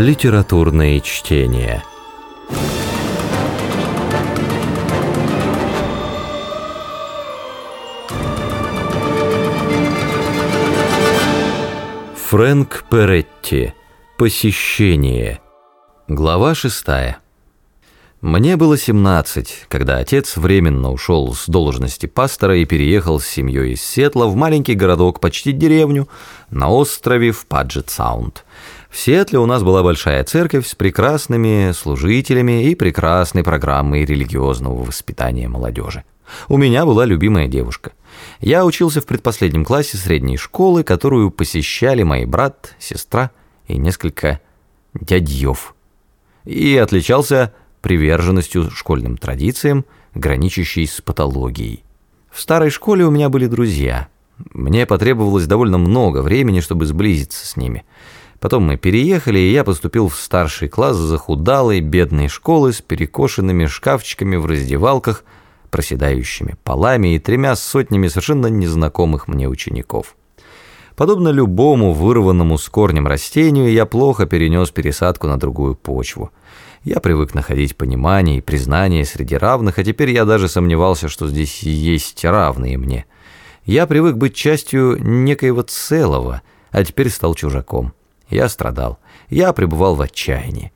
Литературные чтения. Фрэнк Перетти. Посещение. Глава шестая. Мне было 17, когда отец временно ушел с должности пастора и переехал с семьей из Сетла в маленький городок, почти деревню, на острове в Паджет-Саунд. В Сетле у нас была большая церковь с прекрасными служителями и прекрасной программой религиозного воспитания молодежи. У меня была любимая девушка. Я учился в предпоследнем классе средней школы, которую посещали мои брат, сестра и несколько дядьев. И отличался приверженностью школьным традициям, граничащей с патологией. В старой школе у меня были друзья. Мне потребовалось довольно много времени, чтобы сблизиться с ними. Потом мы переехали, и я поступил в старший класс захудалой, бедной школы с перекошенными шкафчиками в раздевалках, проседающими полами и тремя сотнями совершенно незнакомых мне учеников. Подобно любому вырванному с корнем растению, я плохо перенес пересадку на другую почву. Я привык находить понимание и признание среди равных, а теперь я даже сомневался, что здесь есть равные мне. Я привык быть частью некоего целого, а теперь стал чужаком. Я страдал. Я пребывал в отчаянии.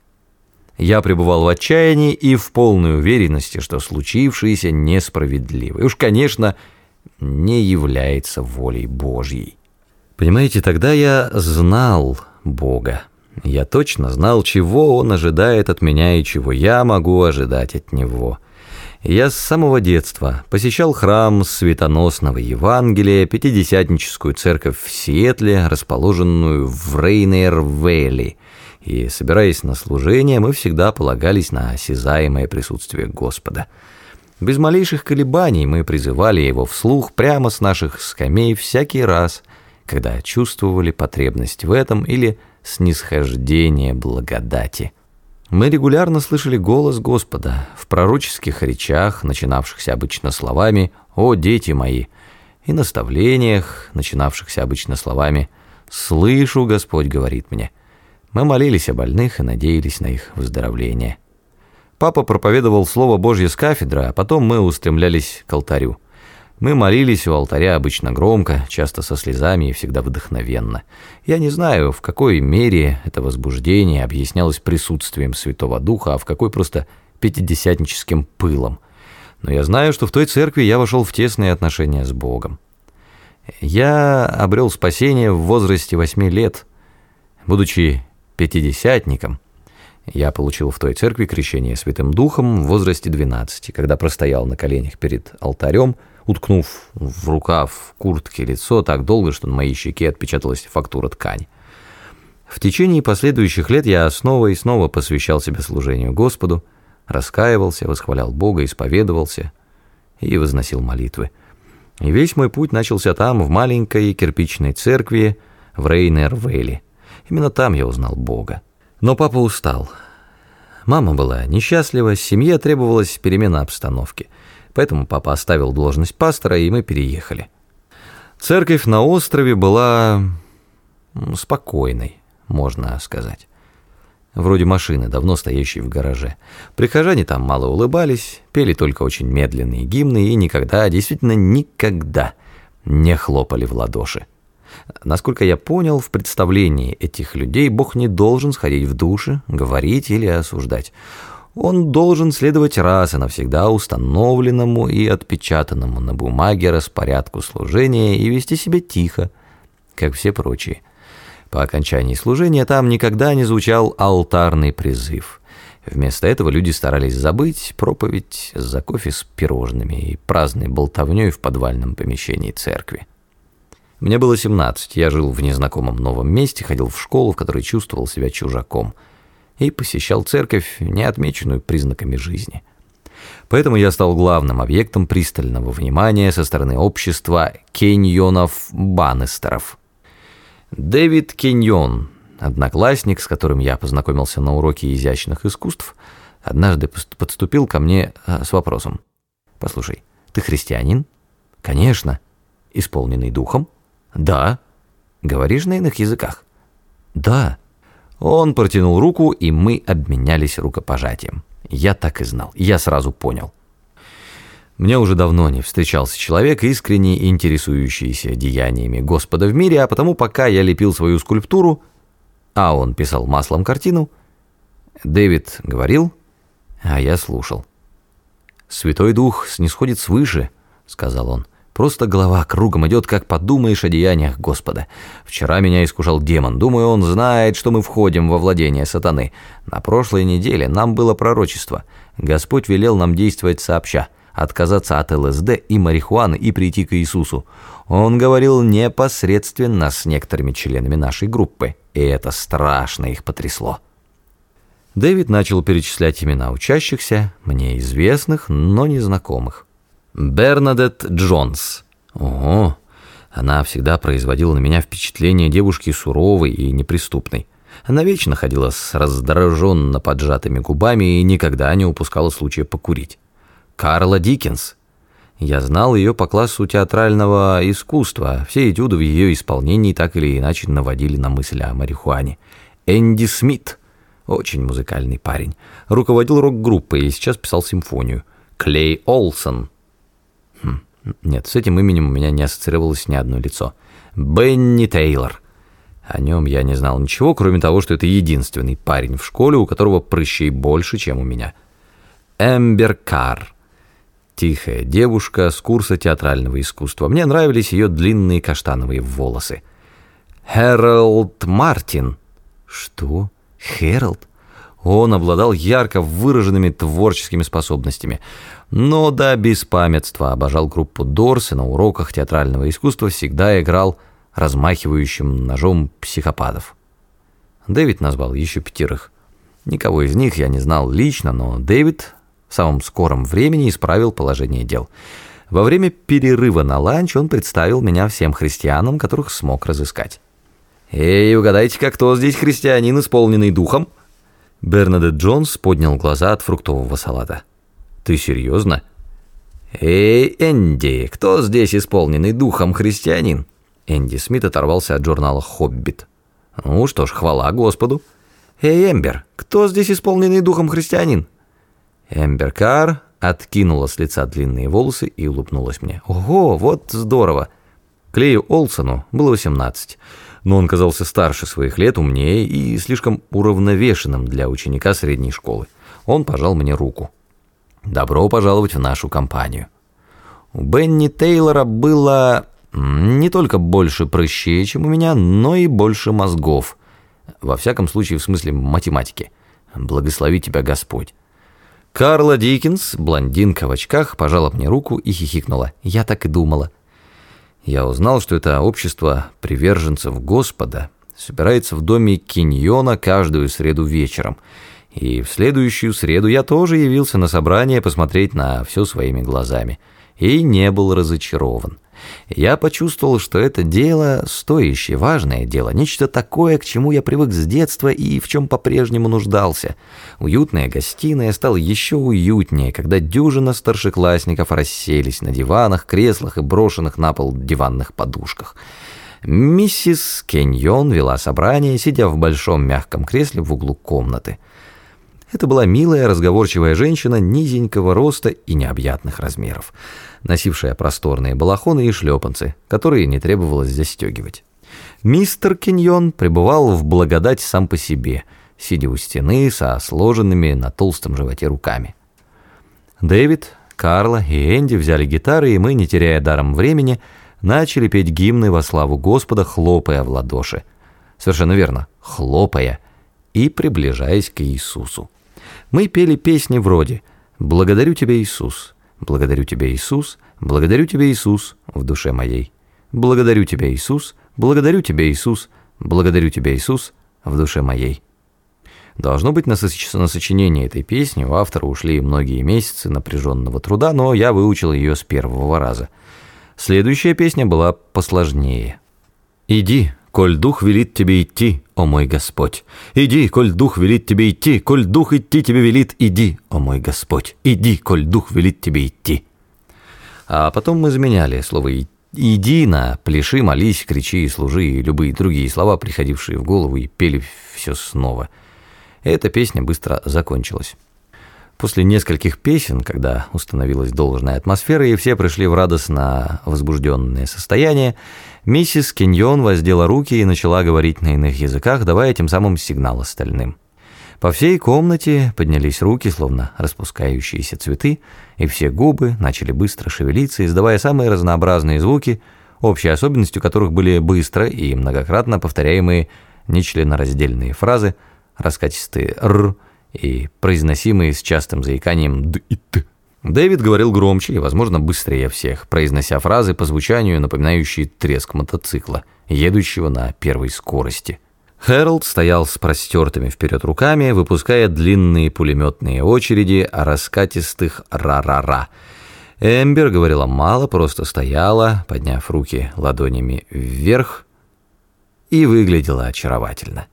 Я пребывал в отчаянии и в полной уверенности, что случившееся несправедливо. И уж, конечно, не является волей Божьей. Понимаете, тогда я знал Бога. Я точно знал, чего Он ожидает от меня и чего я могу ожидать от Него. Я с самого детства посещал храм светоносного Евангелия, пятидесятническую церковь в Сиэтле, расположенную в Рейнер-Вэлли, и, собираясь на служение, мы всегда полагались на осязаемое присутствие Господа. Без малейших колебаний мы призывали Его вслух прямо с наших скамей всякий раз, когда чувствовали потребность в этом или снисхождение благодати. Мы регулярно слышали голос Господа в пророческих речах, начинавшихся обычно словами «О, дети мои!» и наставлениях, начинавшихся обычно словами «Слышу, Господь говорит мне». Мы молились о больных и надеялись на их выздоровление. Папа проповедовал Слово Божье с кафедры, а потом мы устремлялись к алтарю. Мы молились у алтаря обычно громко, часто со слезами и всегда вдохновенно. Я не знаю, в какой мере это возбуждение объяснялось присутствием Святого Духа, а в какой просто пятидесятническим пылом. Но я знаю, что в той церкви я вошел в тесные отношения с Богом. Я обрел спасение в возрасте восьми лет, будучи пятидесятником. Я получил в той церкви крещение Святым Духом в возрасте 12, когда простоял на коленях перед алтарем, уткнув в рукав куртки лицо так долго, что на моей щеке отпечаталась фактура ткани. В течение последующих лет я снова и снова посвящал себя служению Господу, раскаивался, восхвалял Бога, исповедовался и возносил молитвы. И весь мой путь начался там, в маленькой кирпичной церкви в Рейнер-Вэлли. Именно там я узнал Бога. Но папа устал. Мама была несчастлива, семье требовалась перемена обстановки. Поэтому папа оставил должность пастора, и мы переехали. Церковь на острове была спокойной, можно сказать. Вроде машины, давно стоящей в гараже. Прихожане там мало улыбались, пели только очень медленные гимны и никогда, действительно никогда не хлопали в ладоши. Насколько я понял, в представлении этих людей Бог не должен сходить в души, говорить или осуждать. Он должен следовать раз и навсегда установленному и отпечатанному на бумаге распорядку служения и вести себя тихо, как все прочие. По окончании служения там никогда не звучал алтарный призыв. Вместо этого люди старались забыть проповедь за кофе с пирожными и праздной болтовней в подвальном помещении церкви. Мне было 17, я жил в незнакомом новом месте, ходил в школу, в которой чувствовал себя чужаком, и посещал церковь, не отмеченную признаками жизни. Поэтому я стал главным объектом пристального внимания со стороны общества кеньонов-баннестеров. Дэвид Кеньон, одноклассник, с которым я познакомился на уроке изящных искусств, однажды подступил ко мне э, с вопросом. «Послушай, ты христианин?» «Конечно». «Исполненный духом?» Да. Говоришь на иных языках? Да. Он протянул руку, и мы обменялись рукопожатием. Я так и знал, я сразу понял. Мне уже давно не встречался человек, искренне интересующийся деяниями Господа в мире, а потому пока я лепил свою скульптуру, а он писал маслом картину, Дэвид говорил, а я слушал. «Святой Дух снисходит свыше», — сказал он. «Просто голова кругом идет, как подумаешь о деяниях Господа. Вчера меня искушал демон. Думаю, он знает, что мы входим во владение сатаны. На прошлой неделе нам было пророчество. Господь велел нам действовать сообща, отказаться от ЛСД и марихуаны и прийти к Иисусу. Он говорил непосредственно с некоторыми членами нашей группы, и это страшно их потрясло». Дэвид начал перечислять имена учащихся, мне известных, но незнакомых. Бернадет Джонс. Ого, она всегда производила на меня впечатление девушки суровой и неприступной. Она вечно ходила с раздраженно поджатыми губами и никогда не упускала случая покурить. Карла Диккенс. Я знал ее по классу театрального искусства. Все этюды в ее исполнении так или иначе наводили на мысль о марихуане. Энди Смит. Очень музыкальный парень. Руководил рок-группой и сейчас писал симфонию. Клей Олсон. Хм, нет, с этим именем у меня не ассоциировалось ни одно лицо. Бенни Тейлор. О нем я не знал ничего, кроме того, что это единственный парень в школе, у которого прыщей больше, чем у меня. Эмбер Карр. Тихая девушка с курса театрального искусства. Мне нравились ее длинные каштановые волосы. Хэролд Мартин. Что? Хэролд? Он обладал ярко выраженными творческими способностями, но до беспамятства обожал группу Дорс и на уроках театрального искусства всегда играл размахивающим ножом психопатов. Дэвид назвал еще пятерых. Никого из них я не знал лично, но Дэвид в самом скором времени исправил положение дел. Во время перерыва на ланч он представил меня всем христианам, которых смог разыскать. «Эй, угадайте-ка, кто здесь христианин, исполненный духом?» Бернадет Джонс поднял глаза от фруктового салата. «Ты серьезно?» «Эй, Энди, кто здесь исполненный духом христианин?» Энди Смит оторвался от журнала «Хоббит». «Ну что ж, хвала Господу». «Эй, Эмбер, кто здесь исполненный духом христианин?» Эмбер Карр откинула с лица длинные волосы и улыбнулась мне. «Ого, вот здорово!» Клею Олсону было 18 но он казался старше своих лет, умнее и слишком уравновешенным для ученика средней школы. Он пожал мне руку. «Добро пожаловать в нашу компанию». У Бенни Тейлора было не только больше прыщей, чем у меня, но и больше мозгов. Во всяком случае, в смысле математики. Благослови тебя Господь. Карла Диккенс, блондинка в очках, пожала мне руку и хихикнула. Я так и думала. Я узнал, что это общество приверженцев Господа собирается в доме Киньона каждую среду вечером. И в следующую среду я тоже явился на собрание посмотреть на все своими глазами. И не был разочарован. Я почувствовал, что это дело стоящее, важное дело, нечто такое, к чему я привык с детства и в чем по-прежнему нуждался. Уютная гостиная стала еще уютнее, когда дюжина старшеклассников расселись на диванах, креслах и брошенных на пол диванных подушках. Миссис Кеньон вела собрание, сидя в большом мягком кресле в углу комнаты. Это была милая, разговорчивая женщина низенького роста и необъятных размеров, носившая просторные балахоны и шлепанцы, которые не требовалось застегивать. Мистер Киньон пребывал в благодать сам по себе, сидя у стены со сложенными на толстом животе руками. Дэвид, Карла и Энди взяли гитары, и мы, не теряя даром времени, начали петь гимны во славу Господа, хлопая в ладоши. Совершенно верно, хлопая и приближаясь к Иисусу. Мы пели песни вроде «Благодарю тебя, Иисус», «Благодарю тебя, Иисус», «Благодарю тебя, Иисус» в душе моей. «Благодарю тебя, Иисус», «Благодарю тебя, Иисус», «Благодарю тебя, Иисус» в душе моей. Должно быть, на, соч... на сочинение этой песни у автора ушли многие месяцы напряженного труда, но я выучил ее с первого раза. Следующая песня была посложнее. «Иди, коль дух велит тебе идти, о мой Господь. Иди, коль дух велит тебе идти, коль дух идти тебе велит, иди, о мой Господь. Иди, коль дух велит тебе идти. А потом мы заменяли слово Иди на пляши, молись, кричи и служи, и любые другие слова, приходившие в голову, и пели все снова. Эта песня быстро закончилась. После нескольких песен, когда установилась должная атмосфера и все пришли в радостно возбужденное состояние, миссис Киньон воздела руки и начала говорить на иных языках, давая тем самым сигнал остальным. По всей комнате поднялись руки, словно распускающиеся цветы, и все губы начали быстро шевелиться, издавая самые разнообразные звуки, общей особенностью которых были быстро и многократно повторяемые нечленораздельные фразы, раскатистые «р» и произносимые с частым заиканием «д» и «т». Дэвид говорил громче и, возможно, быстрее всех, произнося фразы по звучанию, напоминающие треск мотоцикла, едущего на первой скорости. Хэролд стоял с простертыми вперед руками, выпуская длинные пулеметные очереди раскатистых «ра-ра-ра». Эмбер говорила мало, просто стояла, подняв руки ладонями вверх, и выглядела очаровательно.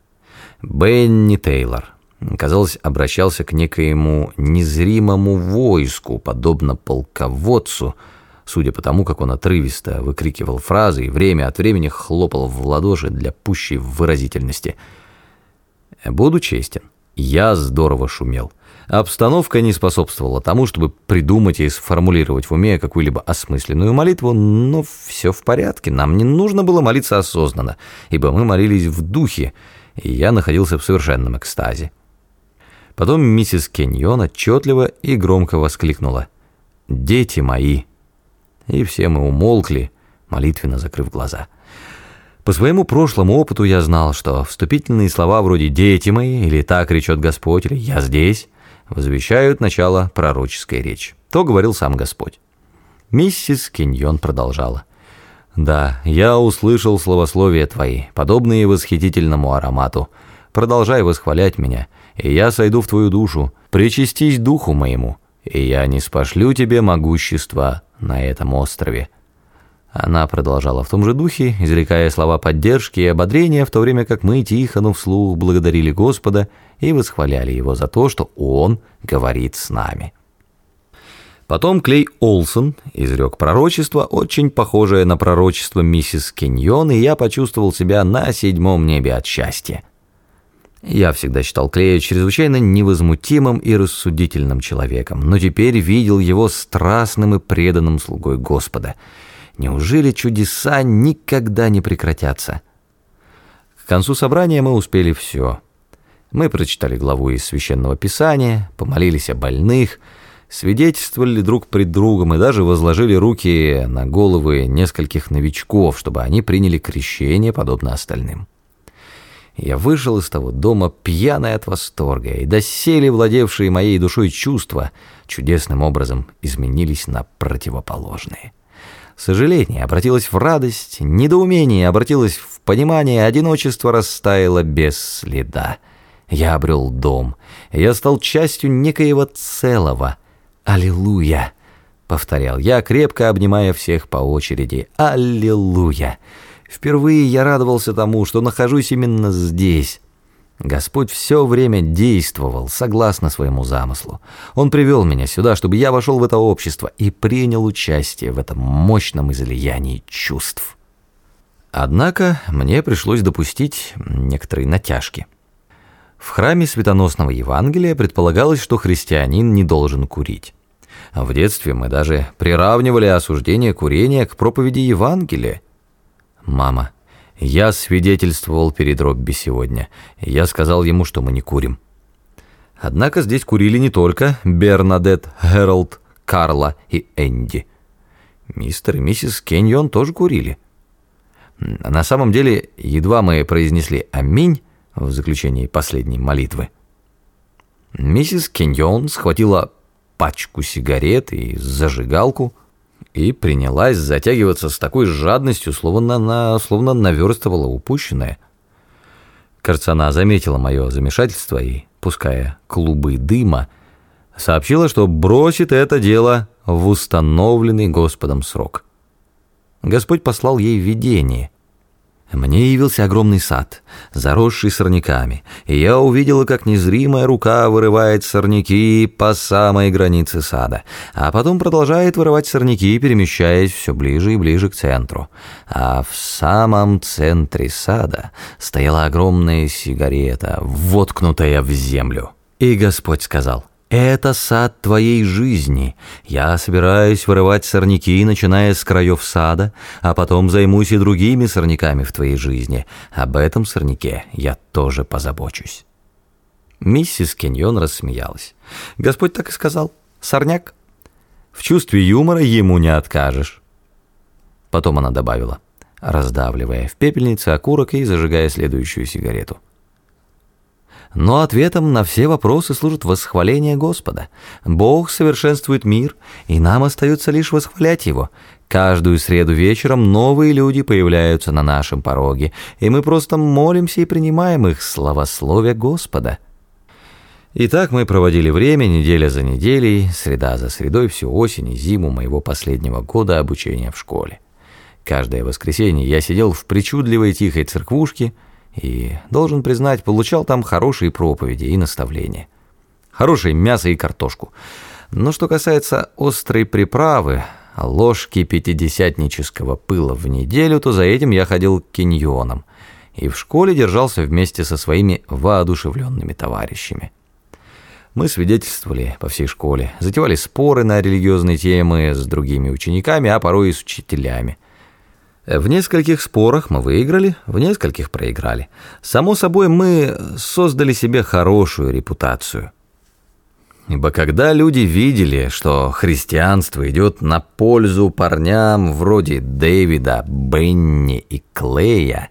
Бенни Тейлор, казалось, обращался к некоему незримому войску, подобно полководцу — судя по тому, как он отрывисто выкрикивал фразы и время от времени хлопал в ладоши для пущей выразительности. Буду честен, я здорово шумел. Обстановка не способствовала тому, чтобы придумать и сформулировать в уме какую-либо осмысленную молитву, но все в порядке, нам не нужно было молиться осознанно, ибо мы молились в духе, и я находился в совершенном экстазе. Потом миссис Кеньон отчетливо и громко воскликнула «Дети мои!» и все мы умолкли, молитвенно закрыв глаза. По своему прошлому опыту я знал, что вступительные слова вроде «дети мои» или «так речет Господь» или «я здесь» возвещают начало пророческой речи. То говорил сам Господь. Миссис Киньон продолжала. «Да, я услышал словословия твои, подобные восхитительному аромату. Продолжай восхвалять меня, и я сойду в твою душу, причастись духу моему, и я не спошлю тебе могущества на этом острове. Она продолжала в том же духе, изрекая слова поддержки и ободрения, в то время как мы тихо, но вслух благодарили Господа и восхваляли Его за то, что Он говорит с нами. Потом Клей Олсон изрек пророчество, очень похожее на пророчество миссис Киньон, и я почувствовал себя на седьмом небе от счастья. Я всегда считал Клея чрезвычайно невозмутимым и рассудительным человеком, но теперь видел его страстным и преданным слугой Господа. Неужели чудеса никогда не прекратятся? К концу собрания мы успели все. Мы прочитали главу из Священного Писания, помолились о больных, свидетельствовали друг пред другом и даже возложили руки на головы нескольких новичков, чтобы они приняли крещение, подобно остальным. Я вышел из того дома пьяный от восторга, и доселе владевшие моей душой чувства чудесным образом изменились на противоположные. Сожаление обратилось в радость, недоумение обратилось в понимание, одиночество растаяло без следа. Я обрел дом, я стал частью некоего целого. Аллилуйя! Повторял я, крепко обнимая всех по очереди. Аллилуйя! Впервые я радовался тому, что нахожусь именно здесь. Господь все время действовал согласно своему замыслу. Он привел меня сюда, чтобы я вошел в это общество и принял участие в этом мощном излиянии чувств. Однако мне пришлось допустить некоторые натяжки. В храме светоносного Евангелия предполагалось, что христианин не должен курить. В детстве мы даже приравнивали осуждение курения к проповеди Евангелия, «Мама, я свидетельствовал перед Робби сегодня. Я сказал ему, что мы не курим». Однако здесь курили не только Бернадет, Хэролд, Карла и Энди. Мистер и миссис Кеньон тоже курили. На самом деле, едва мы произнесли «Аминь» в заключении последней молитвы, миссис Кеньон схватила пачку сигарет и зажигалку, и принялась затягиваться с такой жадностью, словно она словно наверстывала упущенное. Кажется, она заметила мое замешательство и, пуская клубы дыма, сообщила, что бросит это дело в установленный Господом срок. Господь послал ей видение. Мне явился огромный сад, заросший сорняками, и я увидела, как незримая рука вырывает сорняки по самой границе сада, а потом продолжает вырывать сорняки, перемещаясь все ближе и ближе к центру. А в самом центре сада стояла огромная сигарета, воткнутая в землю. И Господь сказал — это сад твоей жизни. Я собираюсь вырывать сорняки, начиная с краев сада, а потом займусь и другими сорняками в твоей жизни. Об этом сорняке я тоже позабочусь». Миссис Кеньон рассмеялась. Господь так и сказал. «Сорняк. В чувстве юмора ему не откажешь». Потом она добавила, раздавливая в пепельнице окурок и зажигая следующую сигарету. Но ответом на все вопросы служит восхваление Господа. Бог совершенствует мир, и нам остается лишь восхвалять Его. Каждую среду вечером новые люди появляются на нашем пороге, и мы просто молимся и принимаем их славословие Господа. И так мы проводили время неделя за неделей, среда за средой, всю осень и зиму моего последнего года обучения в школе. Каждое воскресенье я сидел в причудливой тихой церквушке, и, должен признать, получал там хорошие проповеди и наставления. Хорошее мясо и картошку. Но что касается острой приправы, ложки пятидесятнического пыла в неделю, то за этим я ходил к киньонам и в школе держался вместе со своими воодушевленными товарищами. Мы свидетельствовали по всей школе, затевали споры на религиозные темы с другими учениками, а порой и с учителями. В нескольких спорах мы выиграли, в нескольких проиграли. Само собой, мы создали себе хорошую репутацию. Ибо когда люди видели, что христианство идет на пользу парням вроде Дэвида, Бенни и Клея,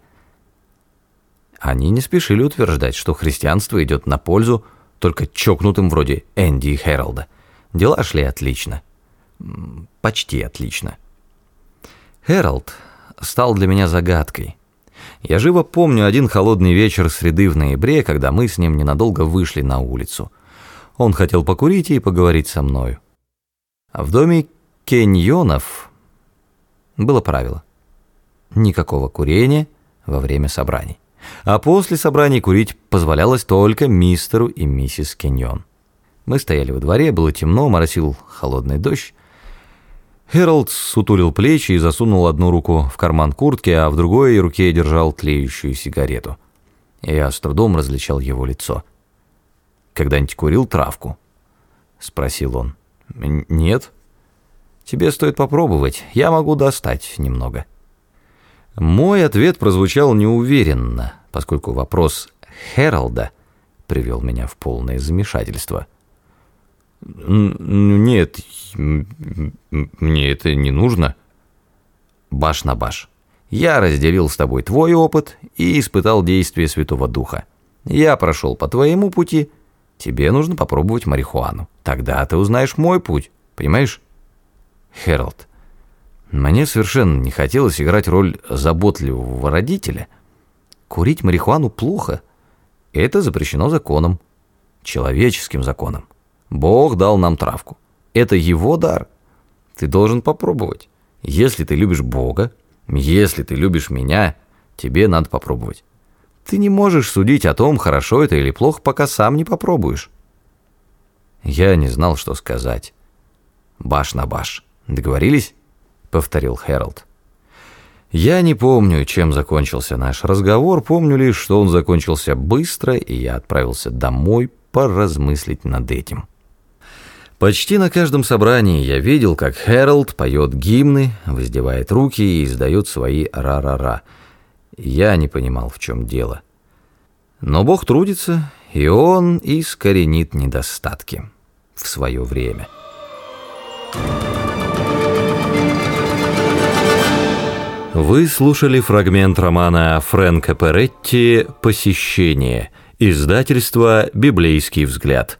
они не спешили утверждать, что христианство идет на пользу только чокнутым вроде Энди и Хэролда. Дела шли отлично. Почти отлично. Хэролд стал для меня загадкой. Я живо помню один холодный вечер среды в ноябре, когда мы с ним ненадолго вышли на улицу. Он хотел покурить и поговорить со мною. В доме Кеньонов было правило. Никакого курения во время собраний. А после собраний курить позволялось только мистеру и миссис Кеньон. Мы стояли во дворе, было темно, моросил холодный дождь. Хэролд сутулил плечи и засунул одну руку в карман куртки, а в другой руке держал тлеющую сигарету. Я с трудом различал его лицо. «Когда-нибудь курил травку?» — спросил он. «Нет». «Тебе стоит попробовать, я могу достать немного». Мой ответ прозвучал неуверенно, поскольку вопрос Хэролда привел меня в полное замешательство — «Нет, мне это не нужно». Баш на баш. Я разделил с тобой твой опыт и испытал действие Святого Духа. Я прошел по твоему пути, тебе нужно попробовать марихуану. Тогда ты узнаешь мой путь, понимаешь? Хэролд, мне совершенно не хотелось играть роль заботливого родителя. Курить марихуану плохо. Это запрещено законом, человеческим законом. Бог дал нам травку. Это его дар. Ты должен попробовать. Если ты любишь Бога, если ты любишь меня, тебе надо попробовать. Ты не можешь судить о том, хорошо это или плохо, пока сам не попробуешь. Я не знал, что сказать. Баш на баш. Договорились? Повторил Хэролд. Я не помню, чем закончился наш разговор, помню лишь, что он закончился быстро, и я отправился домой поразмыслить над этим. Почти на каждом собрании я видел, как Хэролд поет гимны, воздевает руки и издает свои ра-ра-ра. Я не понимал, в чем дело. Но Бог трудится, и Он искоренит недостатки в свое время. Вы слушали фрагмент романа Фрэнка Перетти «Посещение», издательство «Библейский взгляд».